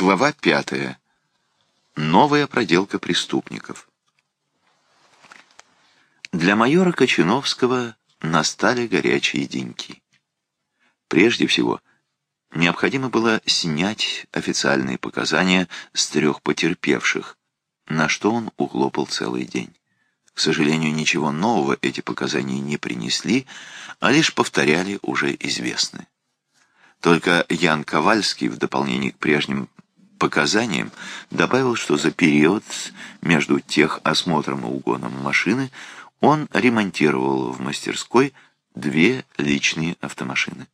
Глава пятая. Новая проделка преступников. Для майора Кочиновского настали горячие деньки. Прежде всего, необходимо было снять официальные показания с трех потерпевших, на что он углопал целый день. К сожалению, ничего нового эти показания не принесли, а лишь повторяли уже известные. Только Ян Ковальский, в дополнение к прежним показаниям, добавил, что за период между техосмотром и угоном машины он ремонтировал в мастерской две личные автомашины.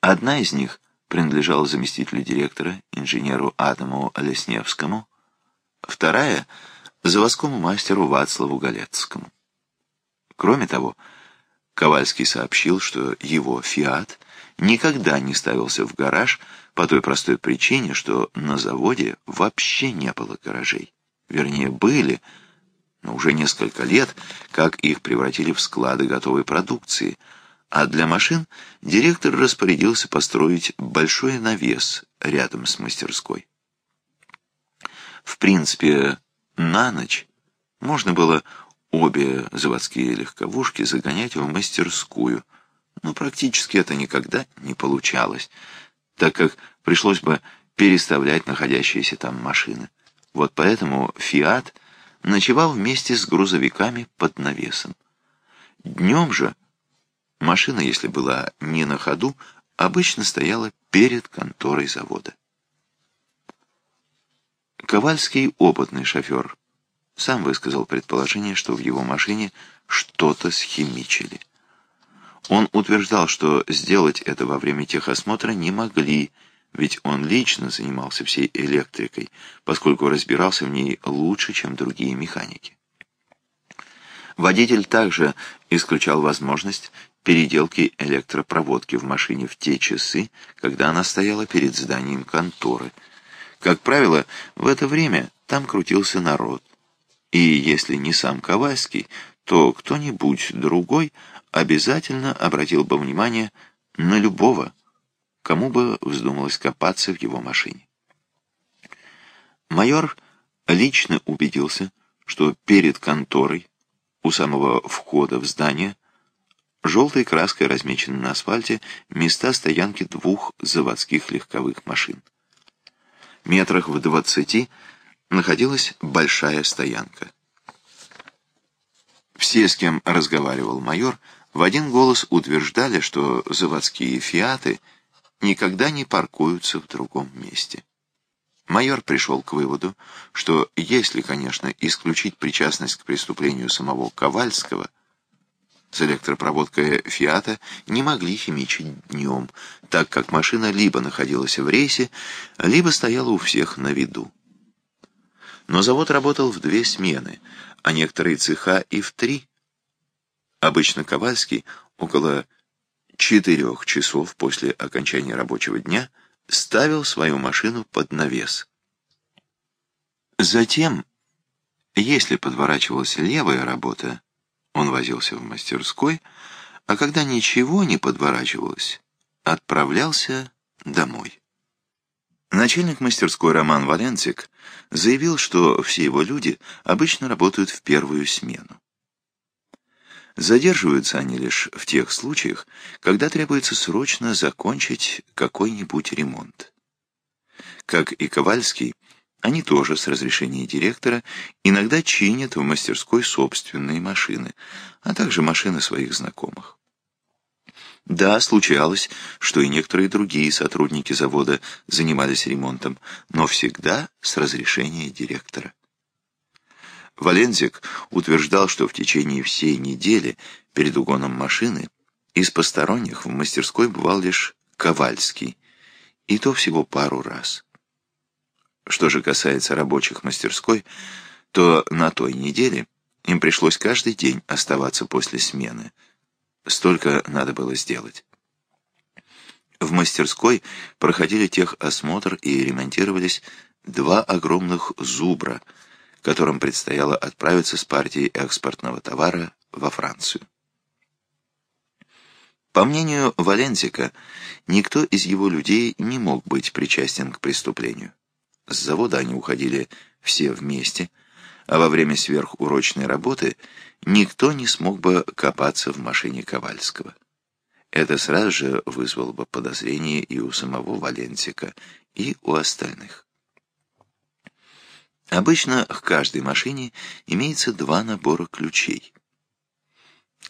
Одна из них принадлежала заместителю директора, инженеру Адаму Лесневскому, вторая — заводскому мастеру Вацлаву Галецкому. Кроме того, Ковальский сообщил, что его «Фиат» никогда не ставился в гараж по той простой причине, что на заводе вообще не было гаражей. Вернее, были, но уже несколько лет, как их превратили в склады готовой продукции, а для машин директор распорядился построить большой навес рядом с мастерской. В принципе, на ночь можно было обе заводские легковушки загонять в мастерскую – но практически это никогда не получалось, так как пришлось бы переставлять находящиеся там машины. Вот поэтому «Фиат» ночевал вместе с грузовиками под навесом. Днем же машина, если была не на ходу, обычно стояла перед конторой завода. Ковальский опытный шофер. Сам высказал предположение, что в его машине что-то схимичили. Он утверждал, что сделать это во время техосмотра не могли, ведь он лично занимался всей электрикой, поскольку разбирался в ней лучше, чем другие механики. Водитель также исключал возможность переделки электропроводки в машине в те часы, когда она стояла перед зданием конторы. Как правило, в это время там крутился народ. И если не сам Ковальский, то кто-нибудь другой обязательно обратил бы внимание на любого, кому бы вздумалось копаться в его машине. Майор лично убедился, что перед конторой, у самого входа в здание, желтой краской размечены на асфальте места стоянки двух заводских легковых машин. Метрах в двадцати находилась большая стоянка. Все, с кем разговаривал майор, в один голос утверждали, что заводские «Фиаты» никогда не паркуются в другом месте. Майор пришел к выводу, что если, конечно, исключить причастность к преступлению самого Ковальского, с электропроводкой «Фиата» не могли химичить днем, так как машина либо находилась в рейсе, либо стояла у всех на виду. Но завод работал в две смены, а некоторые цеха и в три. Обычно Ковальский около четырех часов после окончания рабочего дня ставил свою машину под навес. Затем, если подворачивалась левая работа, он возился в мастерской, а когда ничего не подворачивалось, отправлялся домой. Начальник мастерской Роман Валенцик заявил, что все его люди обычно работают в первую смену. Задерживаются они лишь в тех случаях, когда требуется срочно закончить какой-нибудь ремонт. Как и Ковальский, они тоже с разрешения директора иногда чинят в мастерской собственные машины, а также машины своих знакомых. Да, случалось, что и некоторые другие сотрудники завода занимались ремонтом, но всегда с разрешения директора. Валензик утверждал, что в течение всей недели перед угоном машины из посторонних в мастерской бывал лишь Ковальский, и то всего пару раз. Что же касается рабочих мастерской, то на той неделе им пришлось каждый день оставаться после смены. Столько надо было сделать. В мастерской проходили техосмотр и ремонтировались два огромных «зубра», которым предстояло отправиться с партией экспортного товара во Францию. По мнению Валензика, никто из его людей не мог быть причастен к преступлению. С завода они уходили все вместе, а во время сверхурочной работы никто не смог бы копаться в машине Ковальского. Это сразу же вызвало бы подозрение и у самого Валенсика, и у остальных. Обычно к каждой машине имеется два набора ключей.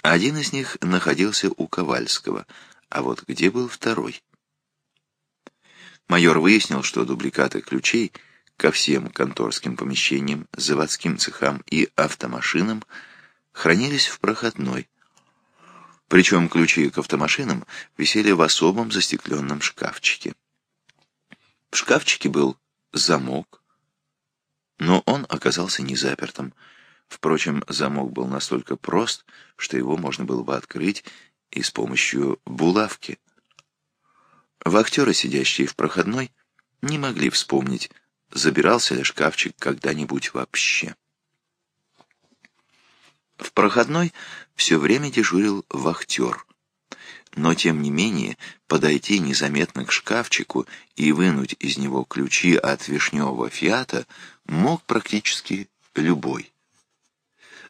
Один из них находился у Ковальского, а вот где был второй? Майор выяснил, что дубликаты ключей ко всем конторским помещениям, заводским цехам и автомашинам хранились в проходной. Причем ключи к автомашинам висели в особом застекленном шкафчике. В шкафчике был замок, но он оказался не запертым. Впрочем, замок был настолько прост, что его можно было бы открыть и с помощью булавки. Вахтеры, сидящие в проходной, не могли вспомнить, забирался ли шкафчик когда-нибудь вообще. В проходной все время дежурил вахтер. Но, тем не менее, подойти незаметно к шкафчику и вынуть из него ключи от вишневого фиата мог практически любой.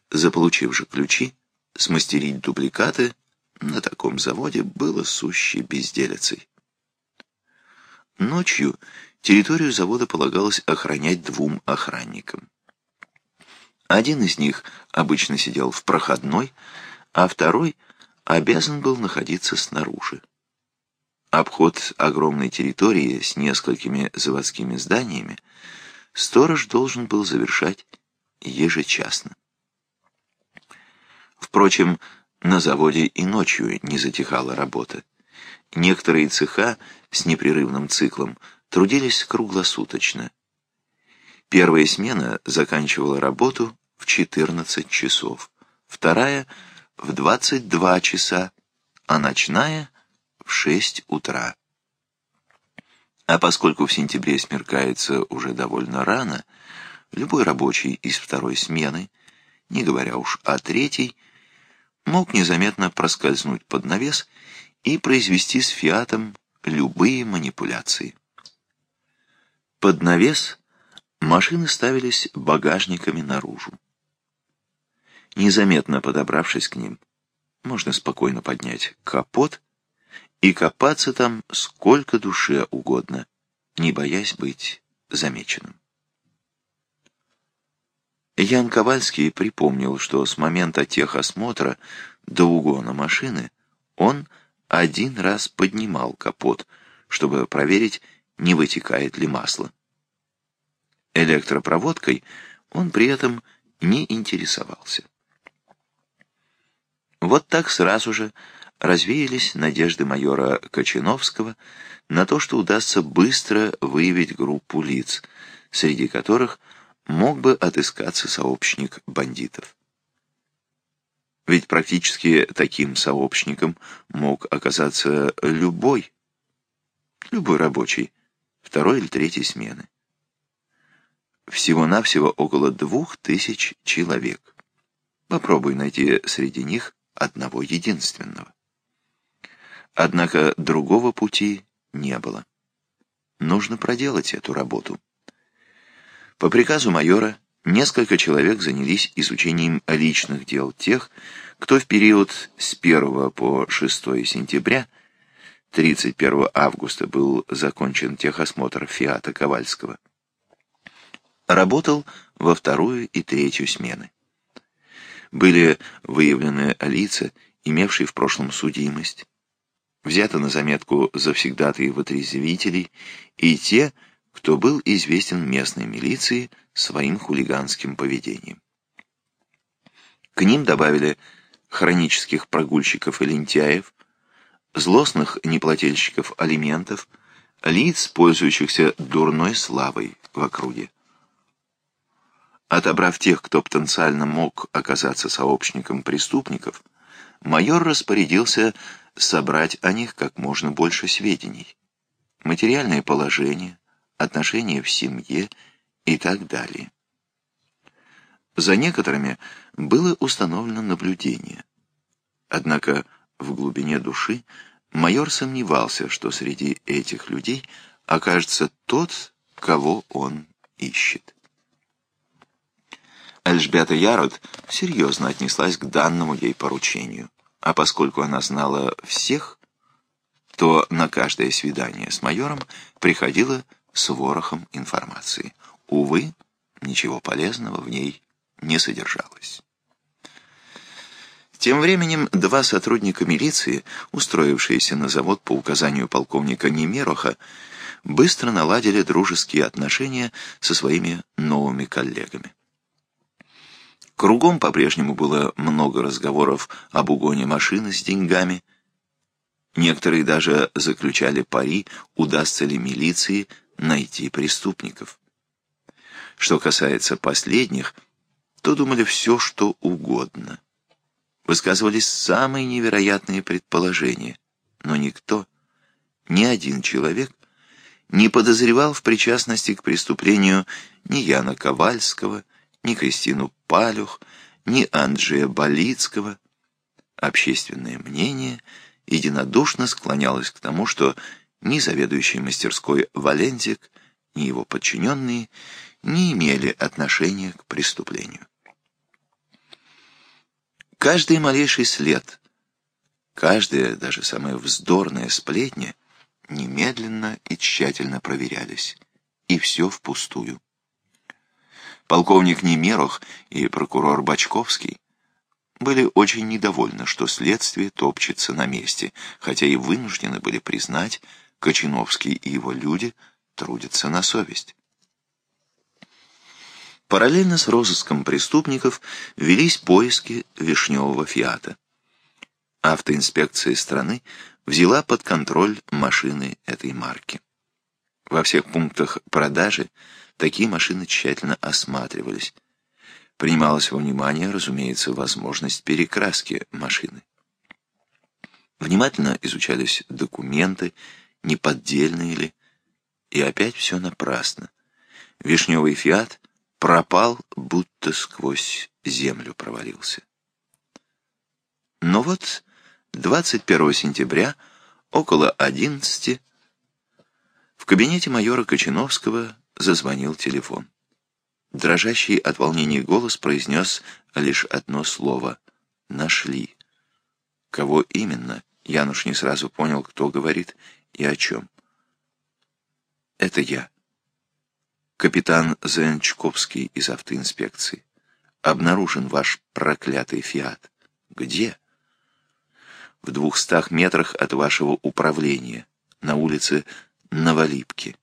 Заполучив же ключи, смастерить дубликаты на таком заводе было сущей безделицей. Ночью территорию завода полагалось охранять двум охранникам. Один из них обычно сидел в проходной, а второй обязан был находиться снаружи. Обход огромной территории с несколькими заводскими зданиями сторож должен был завершать ежечасно. Впрочем, на заводе и ночью не затихала работа. Некоторые цеха с непрерывным циклом трудились круглосуточно. Первая смена заканчивала работу в 14 часов, вторая — в 22 часа, а ночная — в 6 утра. А поскольку в сентябре смеркается уже довольно рано, любой рабочий из второй смены, не говоря уж о третьей, мог незаметно проскользнуть под навес и произвести с фиатом любые манипуляции. Под навес машины ставились багажниками наружу. Незаметно подобравшись к ним, можно спокойно поднять капот и копаться там сколько душе угодно, не боясь быть замеченным. Ян Ковальский припомнил, что с момента техосмотра до угона машины он один раз поднимал капот, чтобы проверить, не вытекает ли масло. Электропроводкой он при этом не интересовался. Вот так сразу же развеялись надежды майора Кочиновского на то, что удастся быстро выявить группу лиц, среди которых мог бы отыскаться сообщник бандитов. Ведь практически таким сообщником мог оказаться любой, любой рабочий, второй или третьей смены. Всего-навсего около двух тысяч человек. Попробуй найти среди них одного единственного. Однако другого пути не было. Нужно проделать эту работу. По приказу майора несколько человек занялись изучением личных дел тех, кто в период с 1 по 6 сентября 31 августа был закончен техосмотр Фиата Ковальского. Работал во вторую и третью смены. Были выявлены лица, имевшие в прошлом судимость. Взято на заметку завсегдатые вытрезвителей и те, кто был известен местной милиции своим хулиганским поведением. К ним добавили хронических прогульщиков и лентяев, злостных неплательщиков алиментов, лиц, пользующихся дурной славой в округе. Отобрав тех, кто потенциально мог оказаться сообщником преступников, майор распорядился собрать о них как можно больше сведений. Материальное положение, отношения в семье и так далее. За некоторыми было установлено наблюдение. Однако в глубине души майор сомневался, что среди этих людей окажется тот, кого он ищет. Эльжбета Ярод серьезно отнеслась к данному ей поручению, а поскольку она знала всех, то на каждое свидание с майором приходила с ворохом информации. Увы, ничего полезного в ней не содержалось. Тем временем два сотрудника милиции, устроившиеся на завод по указанию полковника Немероха, быстро наладили дружеские отношения со своими новыми коллегами. Кругом по-прежнему было много разговоров об угоне машины с деньгами. Некоторые даже заключали пари, удастся ли милиции найти преступников. Что касается последних, то думали все, что угодно. Высказывались самые невероятные предположения, но никто, ни один человек, не подозревал в причастности к преступлению ни Яна Ковальского, ни Кристину Палюх, ни Анджея Болицкого. Общественное мнение единодушно склонялось к тому, что ни заведующий мастерской Валентик, ни его подчиненные не имели отношения к преступлению. Каждый малейший след, каждая, даже самая вздорная сплетня немедленно и тщательно проверялись, и все впустую. Полковник Немерох и прокурор Бачковский были очень недовольны, что следствие топчется на месте, хотя и вынуждены были признать, Кочиновский и его люди трудятся на совесть. Параллельно с розыском преступников велись поиски вишневого «Фиата». Автоинспекция страны взяла под контроль машины этой марки. Во всех пунктах продажи такие машины тщательно осматривались. Принималась во внимание, разумеется, возможность перекраски машины. Внимательно изучались документы, не поддельные ли, и опять все напрасно. Вишневый «Фиат» пропал, будто сквозь землю провалился. Но вот 21 сентября около 11 в кабинете майора Кочиновского зазвонил телефон. Дрожащий от волнения голос произнес лишь одно слово «нашли». Кого именно, Януш не сразу понял, кто говорит и о чем. «Это я», капитан Зенчковский из автоинспекции. Обнаружен ваш проклятый «Фиат». Где? В двухстах метрах от вашего управления, на улице Новолипки.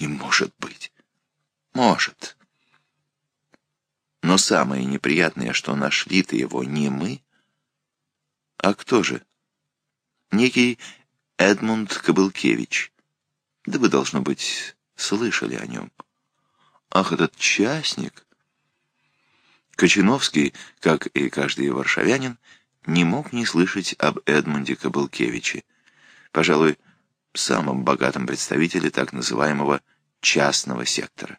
Не может быть. Может. Но самое неприятное, что нашли-то его не мы. А кто же? Некий Эдмунд Кобылкевич. Да вы, должно быть, слышали о нем. Ах, этот частник! Кочиновский, как и каждый варшавянин, не мог не слышать об Эдмунде Кобылкевиче, пожалуй, самом богатом представителе так называемого частного сектора.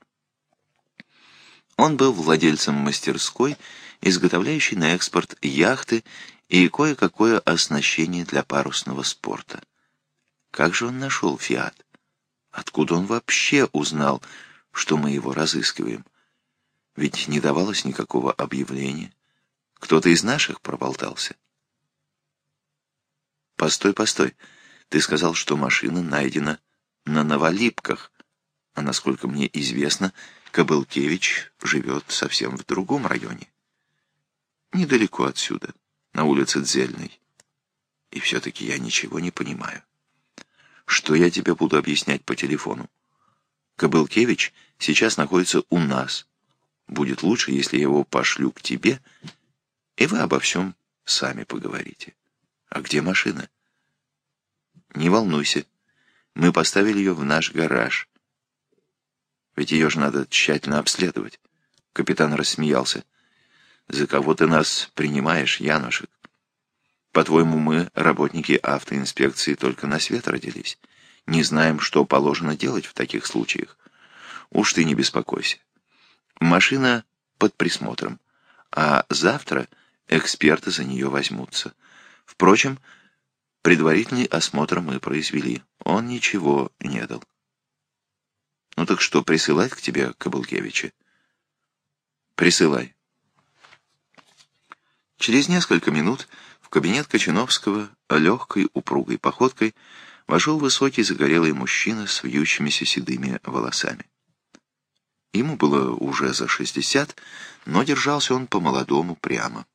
Он был владельцем мастерской, изготовляющей на экспорт яхты и кое-какое оснащение для парусного спорта. Как же он нашел «Фиат»? Откуда он вообще узнал, что мы его разыскиваем? Ведь не давалось никакого объявления. Кто-то из наших проболтался. Постой, постой. Ты сказал, что машина найдена на Новолипках, а насколько мне известно, Кобылкевич живет совсем в другом районе. Недалеко отсюда, на улице Дзельной. И все-таки я ничего не понимаю. Что я тебе буду объяснять по телефону? Кобылкевич сейчас находится у нас. Будет лучше, если я его пошлю к тебе, и вы обо всем сами поговорите. А где машина? Не волнуйся. Мы поставили ее в наш гараж. Ведь ее же надо тщательно обследовать. Капитан рассмеялся. За кого ты нас принимаешь, Янушек? По-твоему, мы, работники автоинспекции, только на свет родились? Не знаем, что положено делать в таких случаях? Уж ты не беспокойся. Машина под присмотром, а завтра эксперты за нее возьмутся. Впрочем, предварительный осмотр мы произвели. Он ничего не дал. Ну так что, присылать к тебе Каблкевича? Присылай. Через несколько минут в кабинет Кочиновского легкой упругой походкой вошел высокий загорелый мужчина с вьющимися седыми волосами. Ему было уже за шестьдесят, но держался он по-молодому прямо.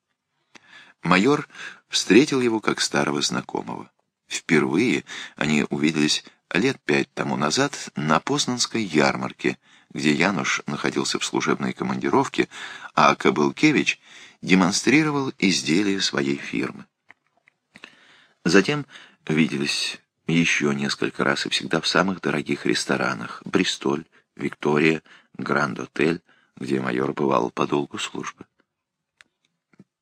Майор встретил его как старого знакомого. Впервые они увиделись лет пять тому назад на Познанской ярмарке, где Януш находился в служебной командировке, а Кобылкевич демонстрировал изделия своей фирмы. Затем виделись еще несколько раз и всегда в самых дорогих ресторанах «Бристоль», «Виктория», «Гранд-отель», где майор бывал по долгу службы.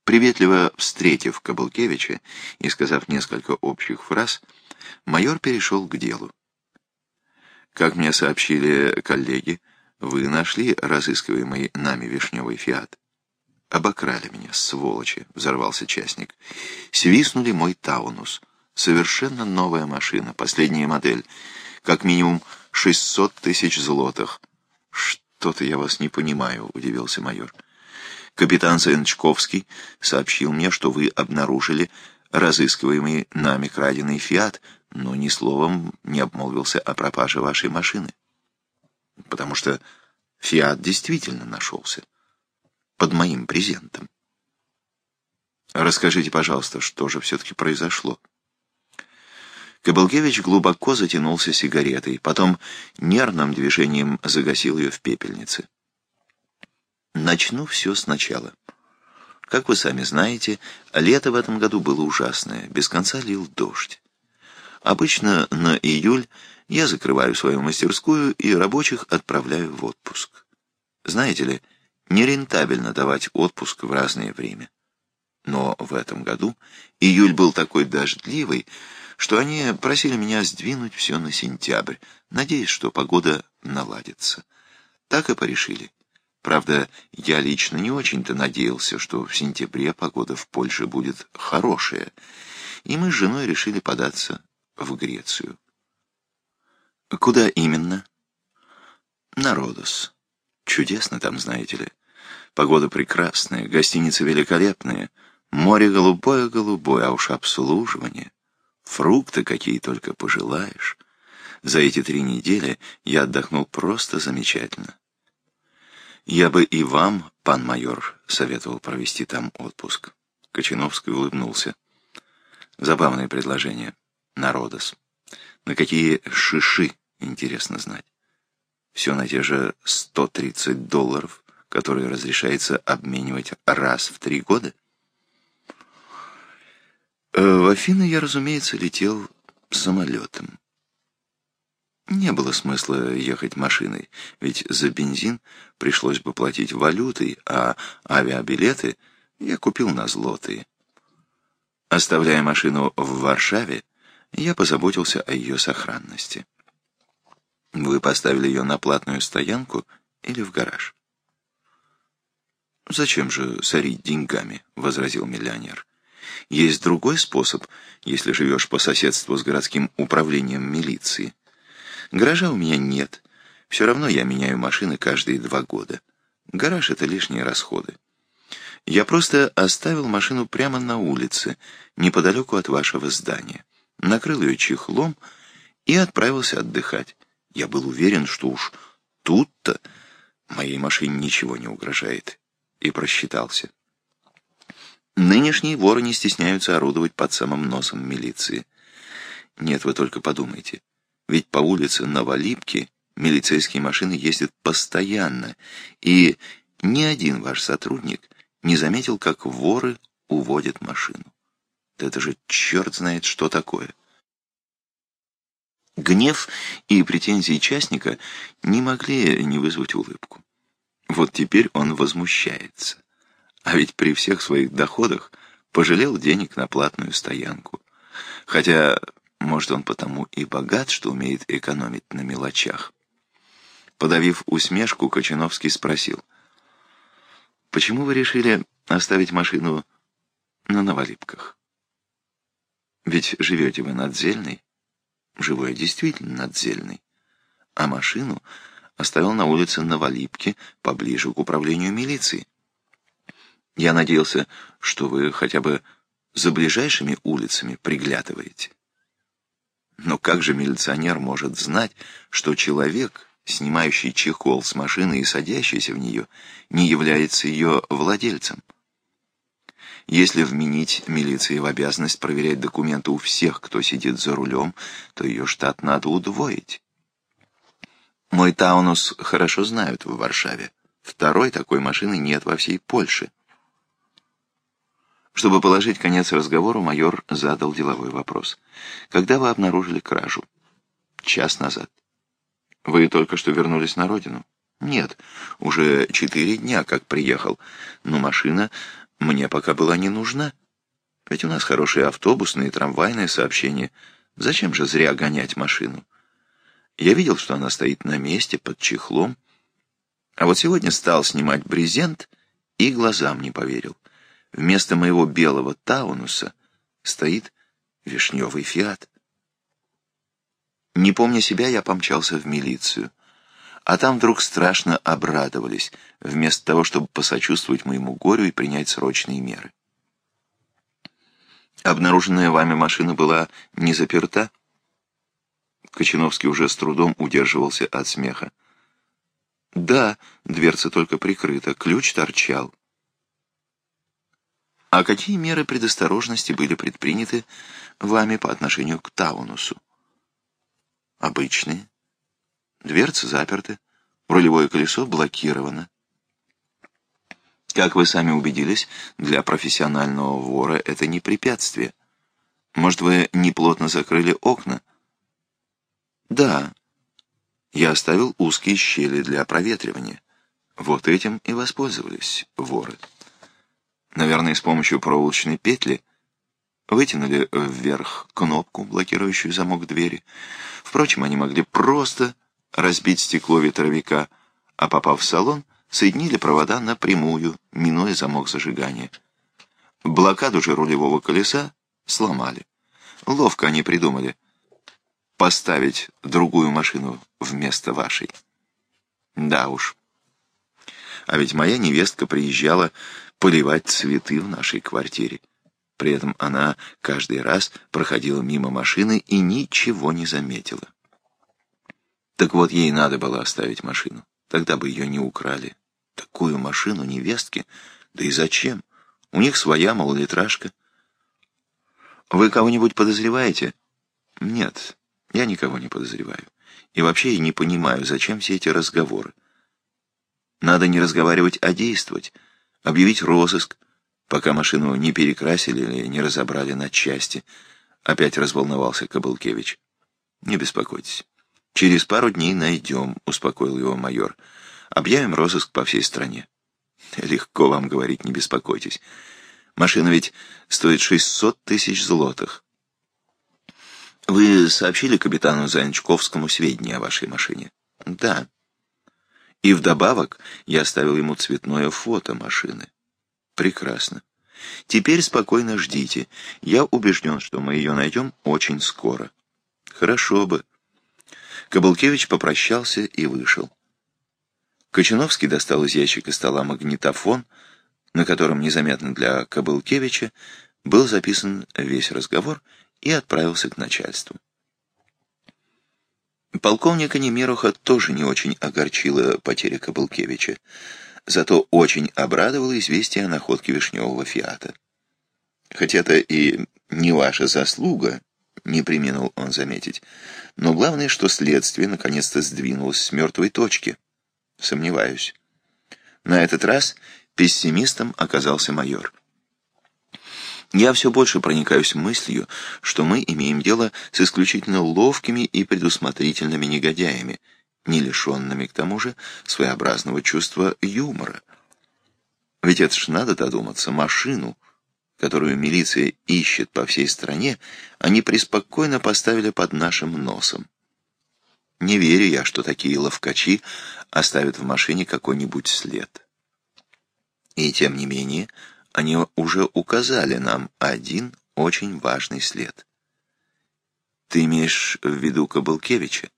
Приветливо встретив Каблкевича и сказав несколько общих фраз, майор перешел к делу. Как мне сообщили коллеги, вы нашли разыскиваемый нами вишневый фиат. Обокрали меня, сволочи, взорвался частник. Свистнули мой Таунус. Совершенно новая машина, последняя модель. Как минимум шестьсот тысяч злотых. Что-то я вас не понимаю, удивился майор. Капитан Сенчковский сообщил мне, что вы обнаружили разыскиваемый нами краденый «Фиат», но ни словом не обмолвился о пропаже вашей машины. Потому что «Фиат» действительно нашелся. Под моим презентом. Расскажите, пожалуйста, что же все-таки произошло? Кабалгевич глубоко затянулся сигаретой, потом нервным движением загасил ее в пепельнице. Начну все сначала. Как вы сами знаете, лето в этом году было ужасное, без конца лил дождь. Обычно на июль я закрываю свою мастерскую и рабочих отправляю в отпуск. Знаете ли, нерентабельно давать отпуск в разное время. Но в этом году июль был такой дождливый, что они просили меня сдвинуть все на сентябрь, надеясь, что погода наладится. Так и порешили. Правда, я лично не очень-то надеялся, что в сентябре погода в Польше будет хорошая, и мы с женой решили податься в Грецию. Куда именно? На Родос. Чудесно там, знаете ли. Погода прекрасная, гостиницы великолепные, море голубое-голубое, а уж обслуживание. Фрукты какие только пожелаешь. За эти три недели я отдохнул просто замечательно. «Я бы и вам, пан майор, советовал провести там отпуск». Кочиновский улыбнулся. «Забавное предложение. Народос. На какие шиши, интересно знать. Все на те же 130 долларов, которые разрешается обменивать раз в три года?» э, В Афины я, разумеется, летел самолетом. Не было смысла ехать машиной, ведь за бензин пришлось бы платить валютой, а авиабилеты я купил на злотые. Оставляя машину в Варшаве, я позаботился о ее сохранности. Вы поставили ее на платную стоянку или в гараж? «Зачем же сорить деньгами?» — возразил миллионер. «Есть другой способ, если живешь по соседству с городским управлением милиции. Гаража у меня нет. Все равно я меняю машины каждые два года. Гараж — это лишние расходы. Я просто оставил машину прямо на улице, неподалеку от вашего здания. Накрыл ее чехлом и отправился отдыхать. Я был уверен, что уж тут-то моей машине ничего не угрожает. И просчитался. Нынешние воры не стесняются орудовать под самым носом милиции. Нет, вы только подумайте. Ведь по улице Новолипки милицейские машины ездят постоянно, и ни один ваш сотрудник не заметил, как воры уводят машину. Да это же черт знает, что такое. Гнев и претензии частника не могли не вызвать улыбку. Вот теперь он возмущается. А ведь при всех своих доходах пожалел денег на платную стоянку. Хотя может, он потому и богат, что умеет экономить на мелочах. Подавив усмешку, Кочиновский спросил. «Почему вы решили оставить машину на Новолипках?» Ведь живете вы над Зельной. Живу я действительно над Зельной. А машину оставил на улице Новолипки, поближе к управлению милиции. Я надеялся, что вы хотя бы за ближайшими улицами приглядываете. Но как же милиционер может знать, что человек, снимающий чехол с машины и садящийся в нее, не является ее владельцем? Если вменить милиции в обязанность проверять документы у всех, кто сидит за рулем, то ее штат надо удвоить. Мой Таунус хорошо знают в Варшаве. Второй такой машины нет во всей Польше. Чтобы положить конец разговору, майор задал деловой вопрос. «Когда вы обнаружили кражу?» «Час назад». «Вы только что вернулись на родину?» «Нет, уже четыре дня, как приехал. Но машина мне пока была не нужна. Ведь у нас хорошие автобусные и трамвайные сообщения. Зачем же зря гонять машину?» Я видел, что она стоит на месте, под чехлом. А вот сегодня стал снимать брезент и глазам не поверил. Вместо моего белого таунуса стоит вишневый фиат. Не помня себя, я помчался в милицию. А там вдруг страшно обрадовались, вместо того, чтобы посочувствовать моему горю и принять срочные меры. Обнаруженная вами машина была не заперта? Кочиновский уже с трудом удерживался от смеха. Да, дверца только прикрыта, ключ торчал. А какие меры предосторожности были предприняты вами по отношению к Таунусу? Обычные. Дверцы заперты, рулевое колесо блокировано. Как вы сами убедились, для профессионального вора это не препятствие. Может, вы неплотно закрыли окна? Да. Я оставил узкие щели для проветривания. Вот этим и воспользовались воры. Наверное, с помощью проволочной петли вытянули вверх кнопку, блокирующую замок двери. Впрочем, они могли просто разбить стекло ветровика, а попав в салон, соединили провода напрямую, минуя замок зажигания. Блокаду же рулевого колеса сломали. Ловко они придумали поставить другую машину вместо вашей. Да уж. А ведь моя невестка приезжала поливать цветы в нашей квартире. При этом она каждый раз проходила мимо машины и ничего не заметила. Так вот, ей надо было оставить машину. Тогда бы ее не украли. Такую машину невестки? Да и зачем? У них своя малолитражка. Вы кого-нибудь подозреваете? Нет, я никого не подозреваю. И вообще я не понимаю, зачем все эти разговоры. Надо не разговаривать, а действовать объявить розыск, пока машину не перекрасили или не разобрали на части. Опять разволновался Кабылкевич. Не беспокойтесь. Через пару дней найдем, успокоил его майор. Объявим розыск по всей стране. Легко вам говорить, не беспокойтесь. Машина ведь стоит 600 тысяч злотых. Вы сообщили капитану Занчковскому сведения о вашей машине? Да. И вдобавок я оставил ему цветное фото машины. Прекрасно. Теперь спокойно ждите. Я убежден, что мы ее найдем очень скоро. Хорошо бы. Каблукевич попрощался и вышел. Кочановский достал из ящика стола магнитофон, на котором незаметно для Кабылкевича был записан весь разговор и отправился к начальству. Полковника Немеруха тоже не очень огорчила потеря Кабылкевича, зато очень обрадовало известие о находке вишневого фиата. Хотя это и не ваша заслуга, не применил он заметить, но главное, что следствие наконец-то сдвинулось с мертвой точки. Сомневаюсь. На этот раз пессимистом оказался майор. Я все больше проникаюсь мыслью, что мы имеем дело с исключительно ловкими и предусмотрительными негодяями, не лишенными, к тому же, своеобразного чувства юмора. Ведь это ж надо додуматься, машину, которую милиция ищет по всей стране, они преспокойно поставили под нашим носом. Не верю я, что такие ловкачи оставят в машине какой-нибудь след. И тем не менее, они уже указали нам один очень важный след. Ты имеешь в виду Кабалкевича?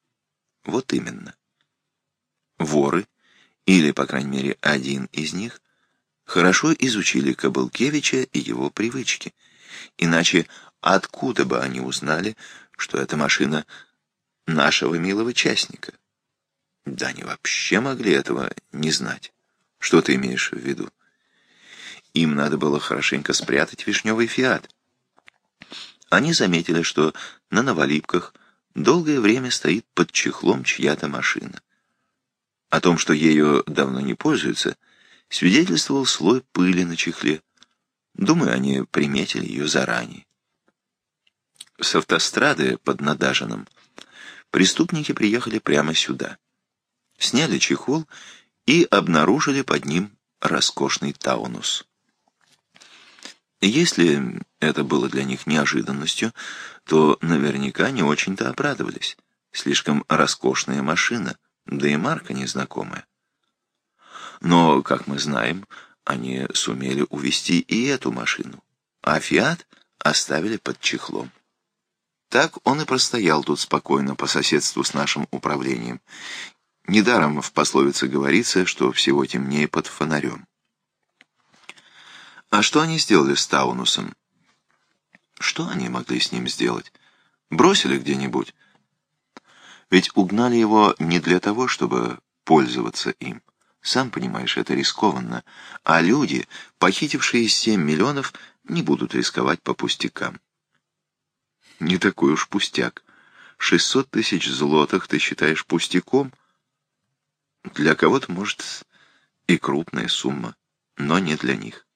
Вот именно. Воры, или, по крайней мере, один из них, хорошо изучили Кабалкевича и его привычки. Иначе откуда бы они узнали, что это машина нашего милого частника? Да они вообще могли этого не знать. Что ты имеешь в виду? Им надо было хорошенько спрятать вишневый фиат. Они заметили, что на Новолипках долгое время стоит под чехлом чья-то машина. О том, что ею давно не пользуются, свидетельствовал слой пыли на чехле. Думаю, они приметили ее заранее. С автострады под Надажином преступники приехали прямо сюда. Сняли чехол и обнаружили под ним роскошный таунус. Если это было для них неожиданностью, то наверняка не очень-то обрадовались. Слишком роскошная машина, да и марка незнакомая. Но, как мы знаем, они сумели увезти и эту машину, а «Фиат» оставили под чехлом. Так он и простоял тут спокойно по соседству с нашим управлением. Недаром в пословице говорится, что всего темнее под фонарем. А что они сделали с Таунусом? Что они могли с ним сделать? Бросили где-нибудь? Ведь угнали его не для того, чтобы пользоваться им. Сам понимаешь, это рискованно. А люди, похитившие 7 миллионов, не будут рисковать по пустякам. Не такой уж пустяк. 600 тысяч злотых ты считаешь пустяком? Для кого-то, может, и крупная сумма, но не для них.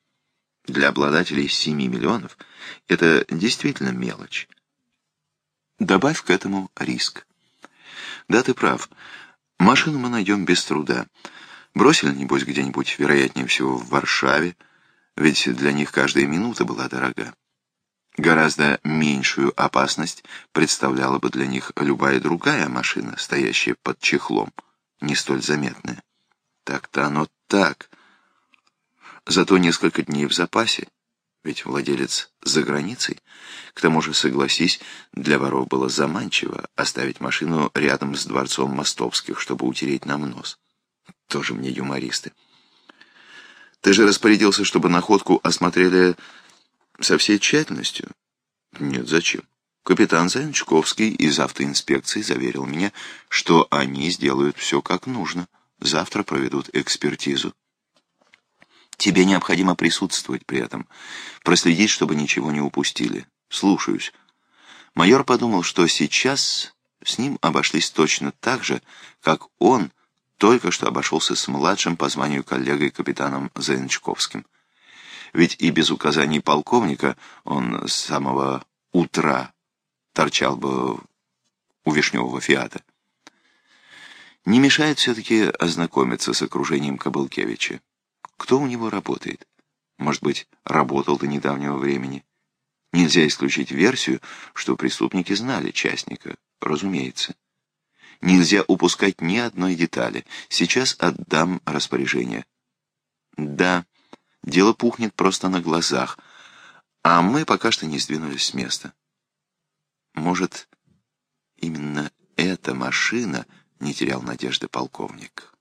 Для обладателей 7 миллионов это действительно мелочь. Добавь к этому риск. Да, ты прав. Машину мы найдем без труда. Бросили, небось, где-нибудь, вероятнее всего, в Варшаве, ведь для них каждая минута была дорога. Гораздо меньшую опасность представляла бы для них любая другая машина, стоящая под чехлом, не столь заметная. Так-то оно так. Зато несколько дней в запасе, ведь владелец за границей. К тому же, согласись, для воров было заманчиво оставить машину рядом с дворцом Мостовских, чтобы утереть нам нос. Тоже мне юмористы. Ты же распорядился, чтобы находку осмотрели со всей тщательностью? Нет, зачем? Капитан Заянчковский из автоинспекции заверил меня, что они сделают все как нужно. Завтра проведут экспертизу. Тебе необходимо присутствовать при этом, проследить, чтобы ничего не упустили. Слушаюсь. Майор подумал, что сейчас с ним обошлись точно так же, как он только что обошелся с младшим по званию коллегой капитаном Заянчковским. Ведь и без указаний полковника он с самого утра торчал бы у вишневого фиата. Не мешает все-таки ознакомиться с окружением Кабылкевича. Кто у него работает? Может быть, работал до недавнего времени? Нельзя исключить версию, что преступники знали частника, разумеется. Нельзя упускать ни одной детали. Сейчас отдам распоряжение. Да, дело пухнет просто на глазах, а мы пока что не сдвинулись с места. Может, именно эта машина не терял надежды полковник.